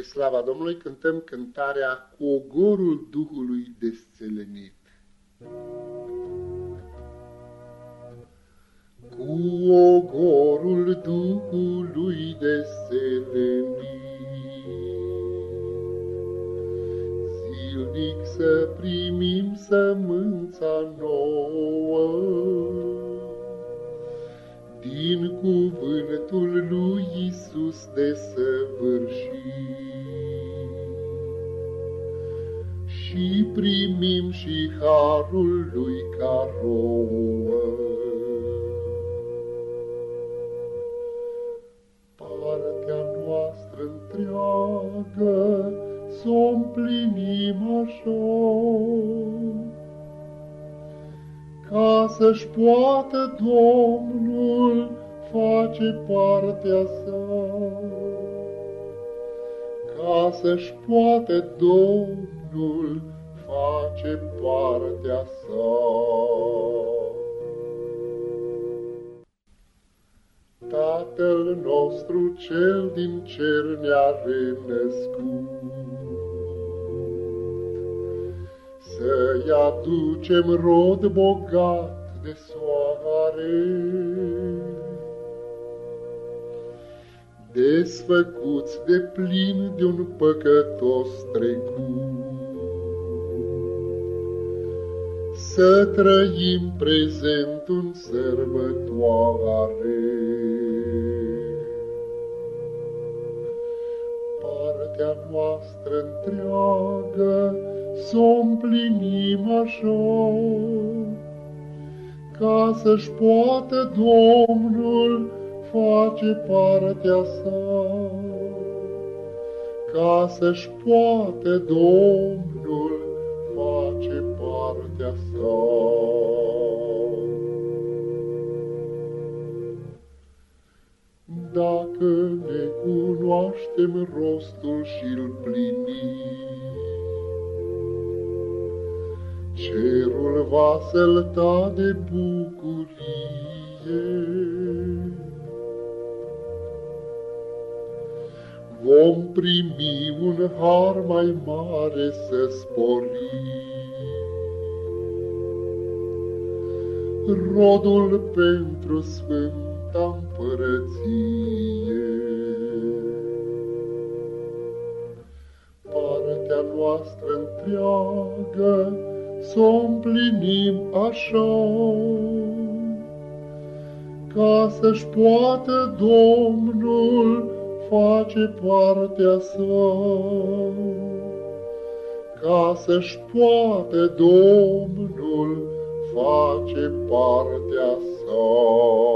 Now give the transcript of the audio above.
Spre slava Domnului cântăm cântarea cu ogorul Duhului desțelenit. Cu ogorul Duhului desțelenit, Zilnic să primim sămânța nouă, din cuvântul lui Isus de săvârșit. Primim și harul lui ca rouă. Partea noastră întreagă s-o împlinim așa, ca să-și poată Domnul face partea sa, ca să-și poată Domnul face partea sa. Tatăl nostru cel din cer ne-a renăscut, să-i aducem rod bogat de soare. Desfăcuți de plin de un păcătos trecut, Să trăim prezent în sărbătoare. Partea noastră întreagă s-o împlinim așa, ca să-și poată Domnul face partea sa, ca să-și poată Domnul face partea sa. Dacă ne cunoaștem rostul și-l plinim, Cerul va sălta de bucurie. Vom primi un har mai mare să sporim. Rodul pentru Sfânta Împărăție. Partea noastră întreagă să împlinim așa, ca să-și poată Domnul face partea sa, ca să-și poată Domnul face partea sa.